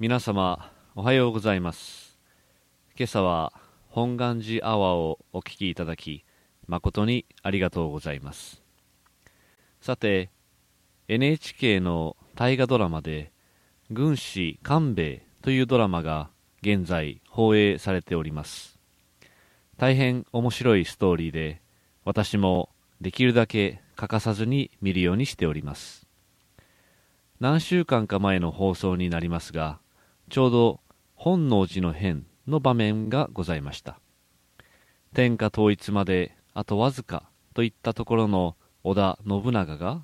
皆様おはようございます。今朝は本願寺アワーをお聞きいただき誠にありがとうございます。さて NHK の大河ドラマで軍師官兵衛というドラマが現在放映されております。大変面白いストーリーで私もできるだけ欠かさずに見るようにしております。何週間か前の放送になりますがちょうど本能寺の変の場面がございました。天下統一まであとわずかといったところの織田信長が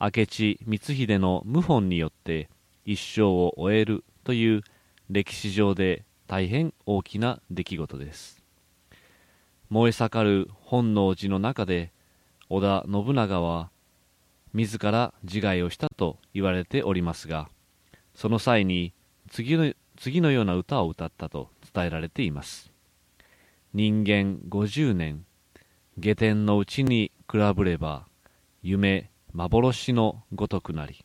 明智光秀の謀反によって一生を終えるという歴史上で大変大きな出来事です。燃え盛る本能寺の中で織田信長は自ら自害をしたと言われておりますがその際に次の次のような歌を歌ったと伝えられています。人間50年下天のうちに比べれば夢幻のごとくなり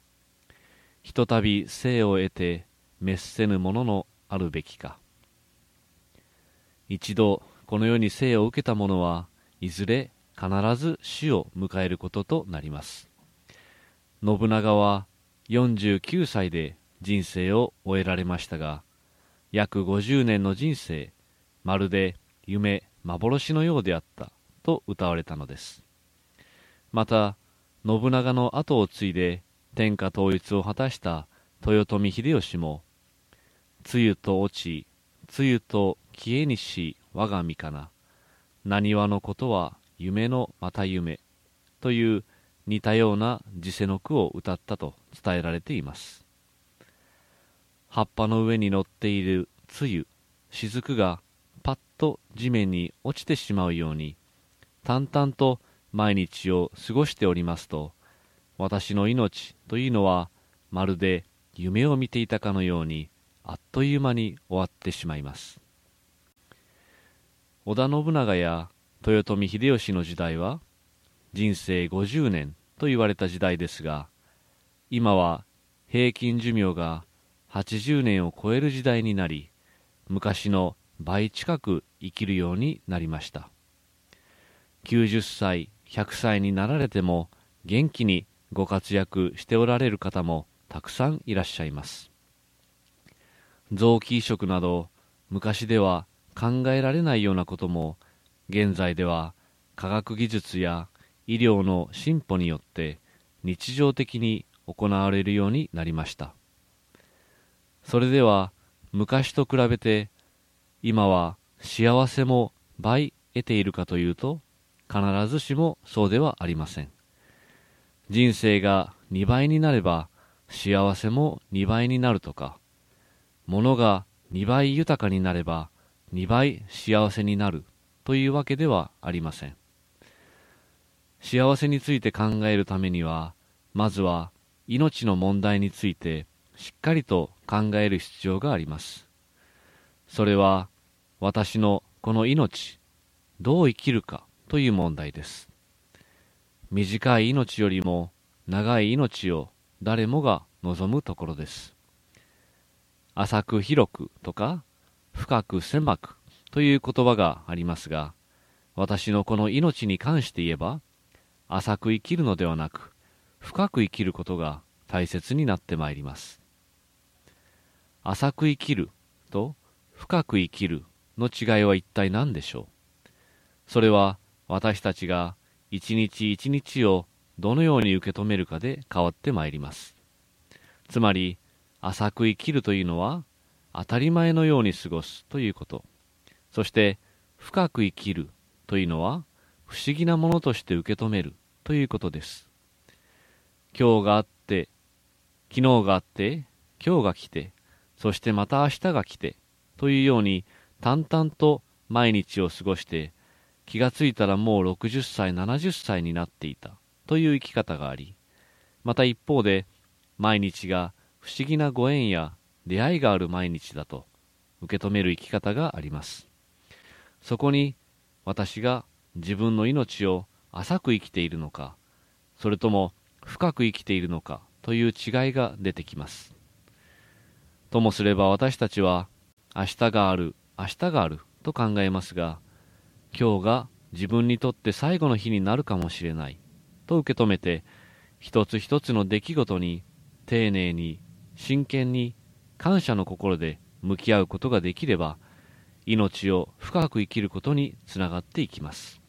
ひとたび生を得て滅せぬもののあるべきか。一度この世に生を受けた者はいずれ必ず死を迎えることとなります。信長は49歳で人生を終えられましたが約50年の人生まるで夢幻のようであったと歌われたのです。また信長の後を継いで天下統一を果たした豊臣秀吉も梅雨と落ち梅雨と消えにし我が身かな。何話のことは夢のまた夢という似たような時世の句を歌ったと伝えられています。葉っぱの上に乗っている梅雨雫がパッと地面に落ちてしまうように淡々と毎日を過ごしておりますと私の命というのはまるで夢を見ていたかのようにあっという間に終わってしまいます。織田信長や豊臣秀吉の時代は人生50年と言われた時代ですが今は平均寿命が80年を超える時代になり昔の倍近く生きるようになりました。90歳100歳になられても元気にご活躍しておられる方もたくさんいらっしゃいます。臓器移植など昔では考えられないようなことも現在では科学技術や医療の進歩によって日常的に行われるようになりました。それでは昔と比べて今は幸せも倍得ているかというと必ずしもそうではありません。人生が2倍になれば幸せも2倍になるとか物が2倍豊かになれば2倍幸せになるというわけではありません。幸せについて考えるためにはまずは命の問題についてしっかりと考える必要があります。それは私のこの命どう生きるかという問題です。短い命よりも長い命を誰もが望むところです。浅く広くとか深く狭くという言葉がありますが私のこの命に関して言えば浅く生きるのではなく深く生きることが大切になってまいります。浅く生きると深く生きるの違いは一体何でしょう？それは私たちが一日一日をどのように受け止めるかで変わってまいります。つまり浅く生きるというのは当たり前のように過ごすということ。そして深く生きるというのは不思議なものとして受け止めるということです。今日があって、昨日があって、今日が来て、そしてまた明日が来て、というように淡々と毎日を過ごして、気がついたらもう60歳、70歳になっていたという生き方があり、また一方で毎日が不思議なご縁や出会いがある毎日だと受け止める生き方があります。そこに私が自分の命を浅く生きているのかそれとも深く生きているのかという違いが出てきますともすれば私たちは明日がある、明日があると考えますが、今日が自分にとって最後の日になるかもしれないと受け止めて、一つ一つの出来事に丁寧に、真剣に、感謝の心で向き合うことができれば、命を深く生きることにつながっていきます。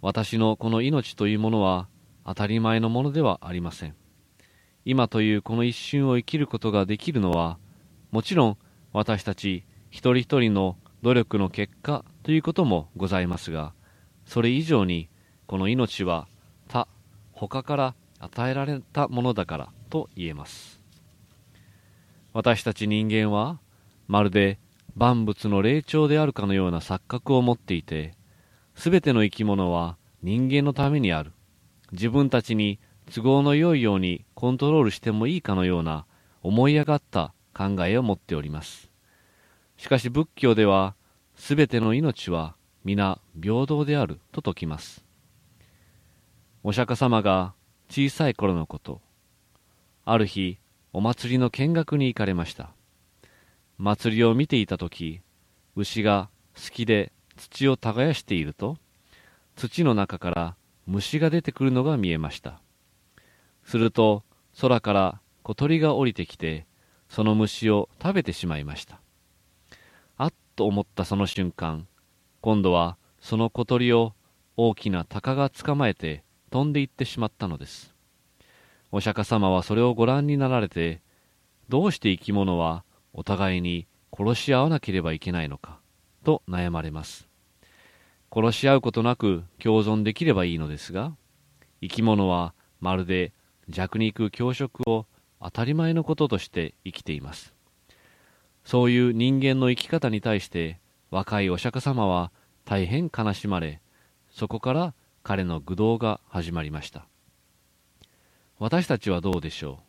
私のこの命というものは当たり前のものではありません。今というこの一瞬を生きることができるのは、もちろん私たち一人一人の努力の結果ということもございますが、それ以上にこの命は他、他から与えられたものだからと言えます。私たち人間はまるで万物の霊長であるかのような錯覚を持っていて、すべての生き物は人間のためにある。自分たちに都合の良いようにコントロールしてもいいかのような思い上がった考えを持っております。しかし仏教では、すべての命は皆平等であると説きます。お釈迦様が小さい頃のこと、ある日、お祭りの見学に行かれました。祭りを見ていたとき、牛が好きで土を耕していると、土の中から虫が出てくるのが見えました。すると、空から小鳥が降りてきて、その虫を食べてしまいました。あっと思ったその瞬間、今度はその小鳥を大きな鷹が捕まえて飛んでいってしまったのです。お釈迦様はそれをご覧になられて、どうして生き物はお互いに殺し合わなければいけないのか、と悩まれます。殺し合うことなく共存できればいいのですが、生き物はまるで弱肉強食を当たり前のこととして生きています。そういう人間の生き方に対して若いお釈迦様は大変悲しまれ、そこから彼の愚道が始まりました。私たちはどうでしょ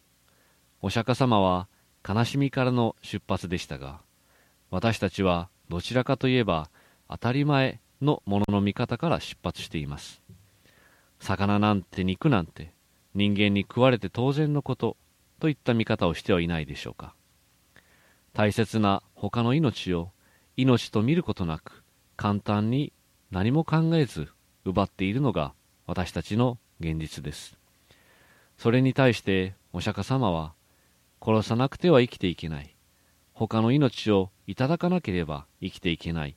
う？お釈迦様は悲しみからの出発でしたが、私たちはどちらかといえば当たり前のものの見方から出発しています。魚なんて肉なんて人間に食われて当然のことといった見方をしてはいないでしょうか。大切な他の命を命と見ることなく簡単に何も考えず奪っているのが私たちの現実です。それに対してお釈迦様は殺さなくては生きていけない。他の命をいただかなければ生きていけない。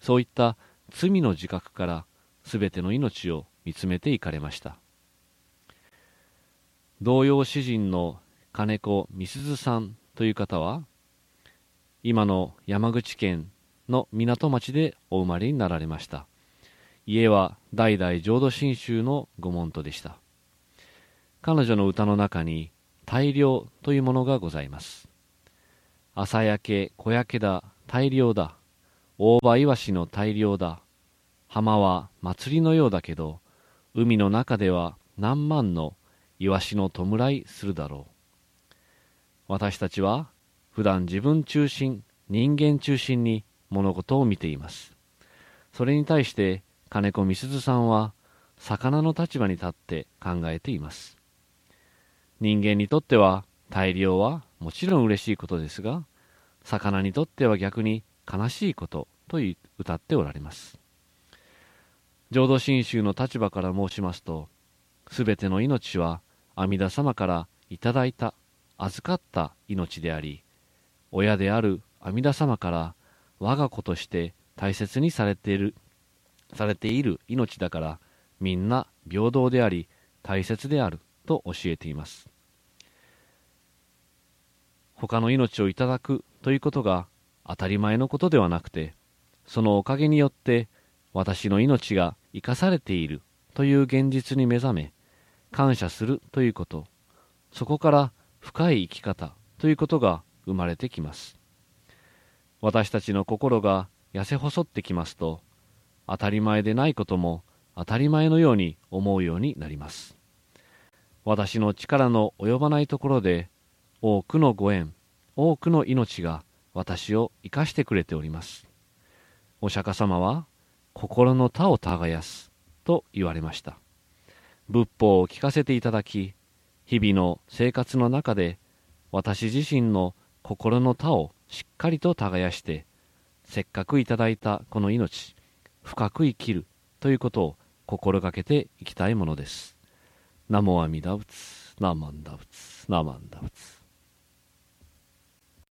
そういった罪の自覚から全ての命を見つめていかれました。同様詩人の金子美鈴さんという方は、今の山口県の港町でお生まれになられました。家は代々浄土真宗の御門徒でした。彼女の歌の中に大量というものがございます。朝焼け、小焼けだ、大量だ。大葉イワシの大量だ。浜は祭りのようだけど、海の中では何万のイワシの弔いするだろう。私たちは普段自分中心、人間中心に物事を見ています。それに対して金子みすずさんは魚の立場に立って考えています。人間にとっては大量はもちろん嬉しいことですが、魚にとっては逆に悲しいことと歌っておられます。浄土真宗の立場から申しますと、すべての命は阿弥陀様からいただいた、預かった命であり、親である阿弥陀様から我が子として大切にされている、されている命だから、みんな平等であり、大切であると教えています。他の命をいただくということが当たり前のことではなくて、そのおかげによって私の命が生かされているという現実に目覚め、感謝するということ、そこから深い生き方ということが生まれてきます。私たちの心が痩せ細ってきますと、当たり前でないことも当たり前のように思うようになります。私の力の及ばないところで、多くのご縁、多くの命が私を生かしてくれております。お釈迦様は、心の他を耕すと言われました。仏法を聞かせていただき、日々の生活の中で私自身の心の田をしっかりと耕してせっかくいただいたこの命深く生きるということを心がけていきたいものです。ナモアミダ仏、ナマンダ仏、ナマンダ仏。